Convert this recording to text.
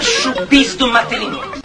Chupice do Martelinho.